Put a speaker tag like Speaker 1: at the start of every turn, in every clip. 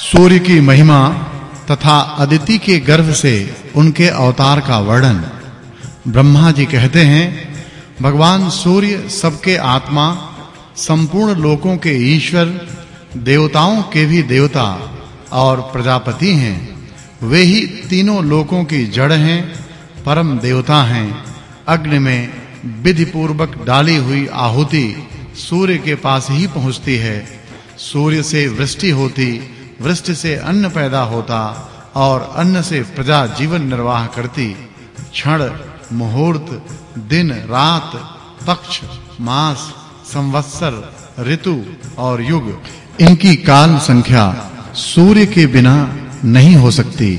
Speaker 1: सूर्य की महिमा तथा अदिति के गर्भ से उनके अवतार का वर्णन। ब्रह्मा जी कहते हैं, भगवान सूर्य सबके आत्मा, संपूर्ण लोकों के ईश्वर, देवताओं के भी देवता और प्रजापति हैं। वे ही तीनों लोकों की जड़ हैं, परम देवता हैं। अग्नि में विधि पूर्वक डाली हुई आहुति सूर्य के पास ही पहुँचती है। सूर्य से वृष्टि होती वृष्टि से अन्न पैदा होता और अन्न से प्रजा जीवन निर्वाह करती। क्षण, मुहूर्त, दिन, रात, पक्ष, मास, संवत्सर, ऋतु और युग। इनकी काल संख्या सूर्य के बिना नहीं हो सकती।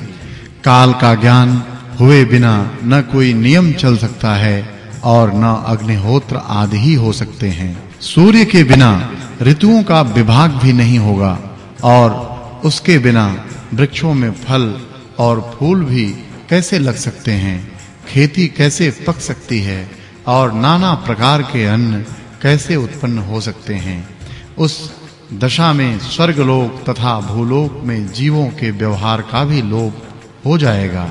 Speaker 1: काल का ज्ञान हुए बिना न कोई नियम चल सकता है और न अग्निहोत्र आदि ही हो सकते हैं। सूर्य के बिना ऋतुओं का विभाग भी नहीं होगा और उसके बिना वृक्षों में फल और फूल भी कैसे लग सकते हैं? खेती कैसे पक सकती है? और नाना प्रकार के अन्न कैसे उत्पन्न हो सकते हैं? उस दशा में स्वर्गलोक तथा भूलोक में जीवों के व्यवहार का भी लोप हो जाएगा।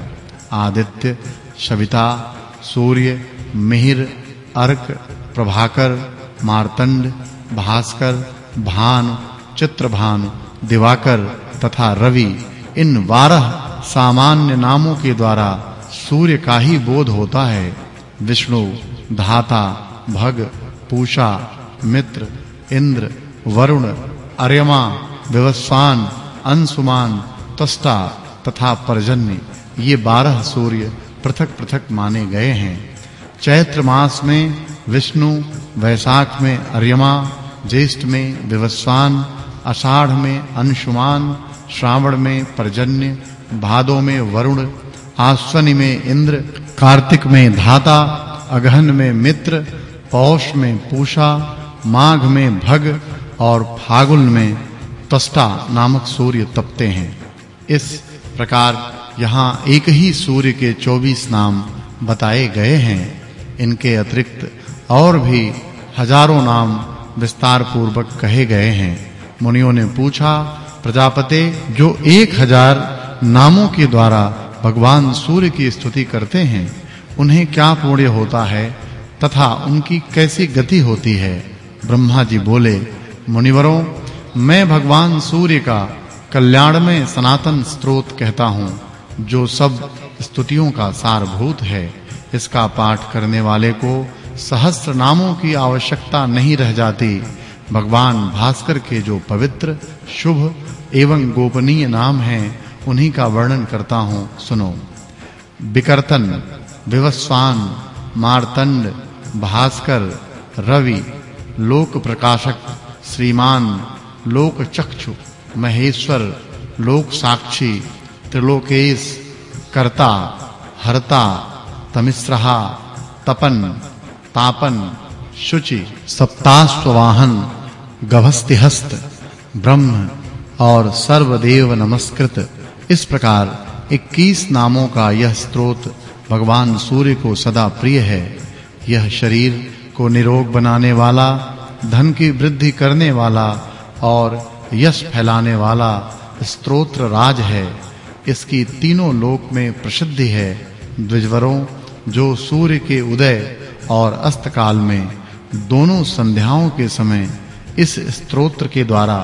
Speaker 1: आदित्य, सविता, सूर्य, मिहिर, अर्क, प्रभाकर, मार्तंड, भास्कर, भान, चित्रभान, दिवाकर तथा रवि इन बारह सामान्य नामों के द्वारा सूर्य का ही बोध होता है। विष्णु, धाता, भग, पूषा, मित्र, इंद्र, वरुण, अर्यमा, विवस्वान, अंशुमान, तस्ता तथा परजन्य ये बारह सूर्य पृथक-पृथक माने गए हैं। चैत्र मास में विष्णु, वैशाख में अर्यमा, ज्येष्ठ में विवस्वान, आषाढ़ में अंशुमान श्रावण में पर्जन्य, भादो में वरुण, आश्वनी में इंद्र, कार्तिक में धाता अगहन में मित्र, पौष में पूषा, माघ में भग और फागुन में तष्टा नामक सूर्य तपते हैं। इस प्रकार यहाँ एक ही सूर्य के 24 नाम बताए गए हैं। इनके अतिरिक्त और भी हज़ारों नाम विस्तार पूर्वक कहे गए हैं। मुनियों ने पूछा प्रजापति, जो एक हज़ार नामों के द्वारा भगवान सूर्य की स्तुति करते हैं, उन्हें क्या पुण्य होता है तथा उनकी कैसी गति होती है? ब्रह्मा जी बोले, मुनिवरों, मैं भगवान सूर्य का कल्याण में सनातन स्रोत कहता हूँ, जो सब स्तुतियों का सारभूत है। इसका पाठ करने वाले को सहस्त्र नामों की आवश्यकता नहीं रह जाती। भगवान भास्कर के जो पवित्र, शुभ एवं गोपनीय नाम हैं, उन्हीं का वर्णन करता हूँ, सुनो। विकर्तन विवस्वान, मार्तंड, भास्कर, रवि, लोक प्रकाशक, श्रीमान, लोक चक्षु, महेश्वर, लोक साक्षी, त्रिलोकेश, कर्ता, हरता तमिस्रहा तपन, तापन, शुचि सप्ताश्ववाहन गभस्तिहस्त, ब्रह्म और सर्वदेव नमस्कृत। इस प्रकार 21 नामों का यह स्तोत्र भगवान सूर्य को सदा प्रिय है। यह शरीर को निरोग बनाने वाला, धन की वृद्धि करने वाला और यश फैलाने वाला स्तोत्र राज है। इसकी तीनों लोक में प्रसिद्धि है। द्विजवरों, जो सूर्य के उदय और अस्त काल में दोनों संध्याओं के समय इस स्तोत्र के द्वारा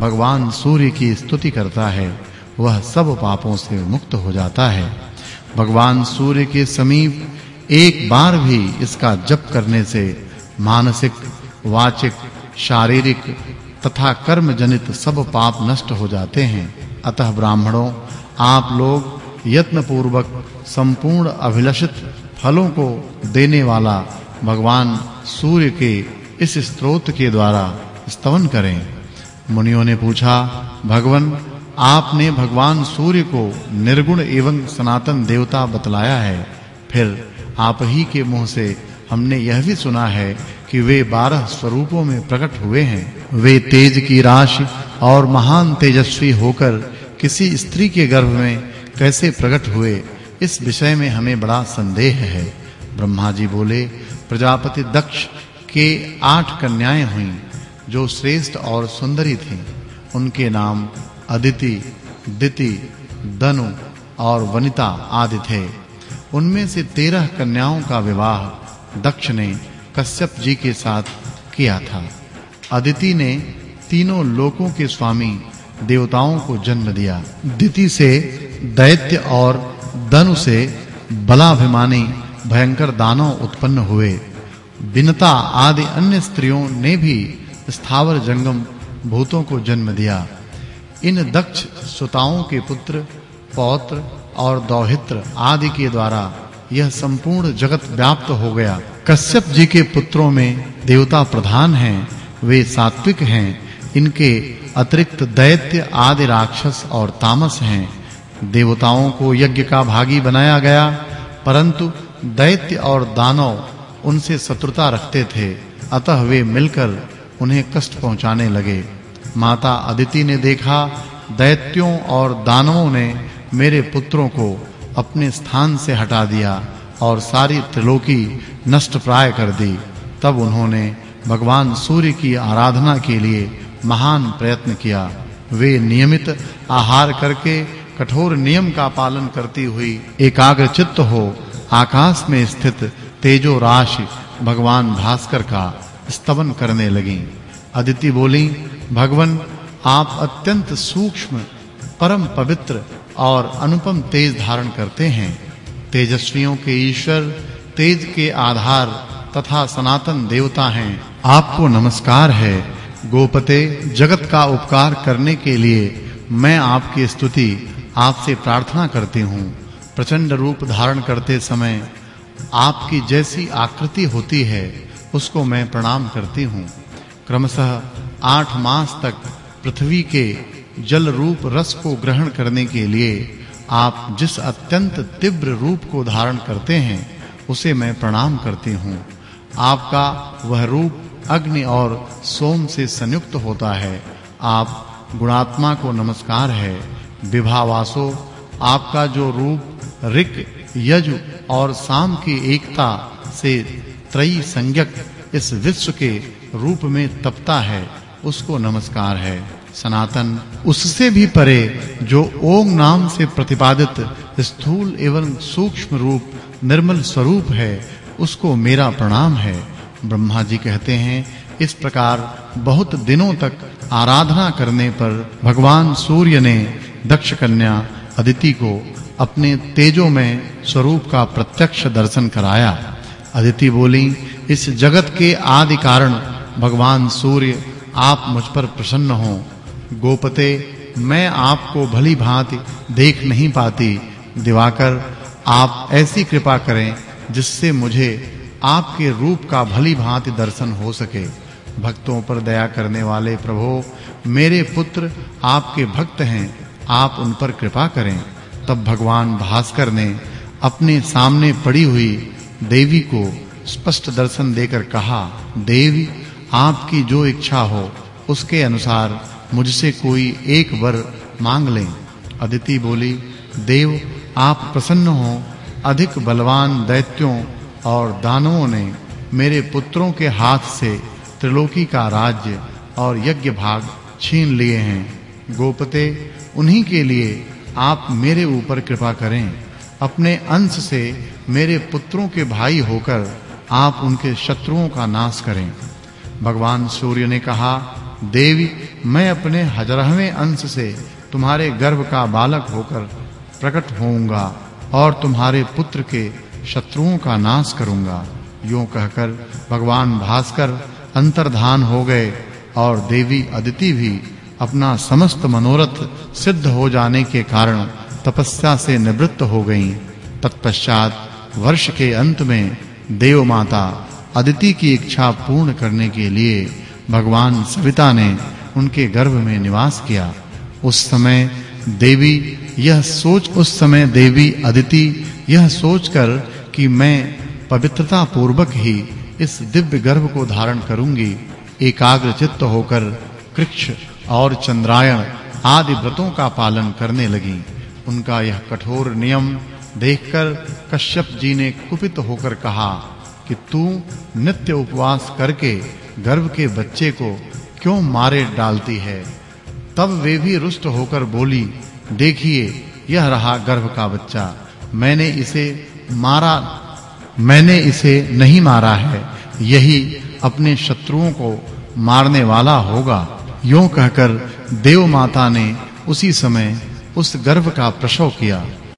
Speaker 1: भगवान सूर्य की स्तुति करता है, वह सब पापों से मुक्त हो जाता है। भगवान सूर्य के समीप एक बार भी इसका जप करने से मानसिक, वाचिक, शारीरिक तथा कर्म जनित सब पाप नष्ट हो जाते हैं। अतः ब्राह्मणों, आप लोग यत्न पूर्वक संपूर्ण अभिलषित फलों को देने वाला भगवान सूर्य के इस स्तोत्र के द्वारा स्तवन करें। मुनियों ने पूछा, भगवन, आपने भगवान सूर्य को निर्गुण एवं सनातन देवता बतलाया है। फिर आप ही के मुँह से हमने यह भी सुना है कि वे बारह स्वरूपों में प्रकट हुए हैं। वे तेज की राशि और महान तेजस्वी होकर किसी स्त्री के गर्भ में कैसे प्रकट हुए, इस विषय में हमें बड़ा संदेह है। ब्रह्मा जी बोले, प्रजापति दक्ष के आठ कन्याएँ हुईं। जो श्रेष्ठ और सुंदरी थीं, उनके नाम अदिति, दिति, दनु और वनिता आदि थे। उनमें से तेरह कन्याओं का विवाह दक्ष ने कश्यप जी के साथ किया था। अदिति ने तीनों लोकों के स्वामी देवताओं को जन्म दिया। दिति से दैत्य और दनु से बलाभिमानी, भयंकर दानव उत्पन्न हुए। बिनता आदि अन्य स्त्रियों ने भी स्थावर जंगम भूतों को जन्म दिया। इन दक्ष सुताओं के पुत्र, पौत्र और दौहित्र आदि के द्वारा यह संपूर्ण जगत व्याप्त हो गया। कश्यप जी के पुत्रों में देवता प्रधान हैं, वे सात्विक हैं, इनके अतिरिक्त दैत्य आदि राक्षस और तामस हैं। देवताओं को यज्ञ का भागी बनाया गया, परंतु दैत्य और दानव उनसे शत्रुता रखते थे, अतः वे मिलकर उन्हें कष्ट पहुँचाने लगे। माता अदिति ने देखा, दैत्यों और दानवों ने मेरे पुत्रों को अपने स्थान से हटा दिया और सारी त्रिलोकी नष्ट प्राय कर दी। तब उन्होंने भगवान सूर्य की आराधना के लिए महान प्रयत्न किया। वे नियमित आहार करके, कठोर नियम का पालन करती हुई एकाग्र चित्त हो, आकाश में स्थित तेजो राशि भगवान भास्कर का स्तवन करने लगी। अदिति बोली, भगवन, आप अत्यंत सूक्ष्म, परम पवित्र और अनुपम तेज धारण करते हैं। तेजस्वियों के ईश्वर, तेज के आधार तथा सनातन देवता हैं। आपको नमस्कार है। गोपते, जगत का उपकार करने के लिए मैं आपकी स्तुति, आपसे प्रार्थना करती हूँ। प्रचंड रूप धारण करते समय आपकी जैसी आकृति होती है। उसको मैं प्रणाम करती हूँ। क्रमशः आठ मास तक पृथ्वी के जल रूप रस को ग्रहण करने के लिए आप जिस अत्यंत तीव्र रूप को धारण करते हैं, उसे मैं प्रणाम करती हूँ। आपका वह रूप अग्नि और सोम से संयुक्त होता है। आप गुणात्मा को नमस्कार है। विभावासो, आपका जो रूप ऋक, यजु और साम की एकता से त्रयी संज्ञक इस विश्व के रूप में तपता है, उसको नमस्कार है। सनातन उससे भी परे, जो ओम नाम से प्रतिपादित स्थूल एवं सूक्ष्म रूप, निर्मल स्वरूप है, उसको मेरा प्रणाम है। ब्रह्मा जी कहते हैं, इस प्रकार बहुत दिनों तक आराधना करने पर भगवान सूर्य ने दक्ष कन्या अदिति को अपने तेजो में स्वरूप का प्रत्यक्ष दर्शन कराया। अदिति बोली, इस जगत के आदि कारण भगवान सूर्य आप मुझ पर प्रसन्न हो। गोपते, मैं आपको भली भांति देख नहीं पाती। दिवाकर, आप ऐसी कृपा करें जिससे मुझे आपके रूप का भली भांति दर्शन हो सके। भक्तों पर दया करने वाले प्रभु, मेरे पुत्र आपके भक्त हैं, आप उन पर कृपा करें। तब भगवान भास्कर ने अपने सामने पड़ी हुई देवी को स्पष्ट दर्शन देकर कहा, देवी, आपकी जो इच्छा हो, उसके अनुसार मुझसे कोई एक वर मांग लें। अदिति बोली, देव, आप प्रसन्न हो, अधिक बलवान दैत्यों और दानवों ने मेरे पुत्रों के हाथ से त्रिलोकी का राज्य और यज्ञ भाग छीन लिए हैं। गोपते, उन्हीं के लिए आप मेरे ऊपर कृपा करें। अपने अंश से मेरे पुत्रों के भाई होकर आप उनके शत्रुओं का नाश करें। भगवान सूर्य ने कहा, देवी, मैं अपने हजारवें अंश से तुम्हारे गर्भ का बालक होकर प्रकट होऊँगा और तुम्हारे पुत्र के शत्रुओं का नाश करूँगा। यूँ कहकर भगवान भास्कर अंतर्धान हो गए और देवी अदिति भी अपना समस्त मनोरथ सिद्ध हो जाने के कारण तपस्या से निवृत्त हो गईं। तत्पश्चात वर्ष के अंत में देव माता अदिति की इच्छा पूर्ण करने के लिए भगवान सविता ने उनके गर्भ में निवास किया। उस समय देवी, यह सोच, उस समय देवी अदिति यह सोचकर कि मैं पवित्रता पूर्वक ही इस दिव्य गर्भ को धारण करूँगी। एकाग्र चित्त होकर कृक्ष और चंद्रायण आदि व्रतों का पालन करने लगी। उनका यह कठोर नियम देखकर कश्यप जी ने कुपित होकर कहा कि तू नित्य उपवास करके गर्भ के बच्चे को क्यों मारे डालती है? तब वे भी रुष्ट होकर बोली, देखिए, यह रहा गर्भ का बच्चा। मैंने इसे मारा, मैंने इसे नहीं मारा है। यही अपने शत्रुओं को मारने वाला होगा। यूँ कहकर देव माता ने उसी समय उस गर्व का प्रसव किया।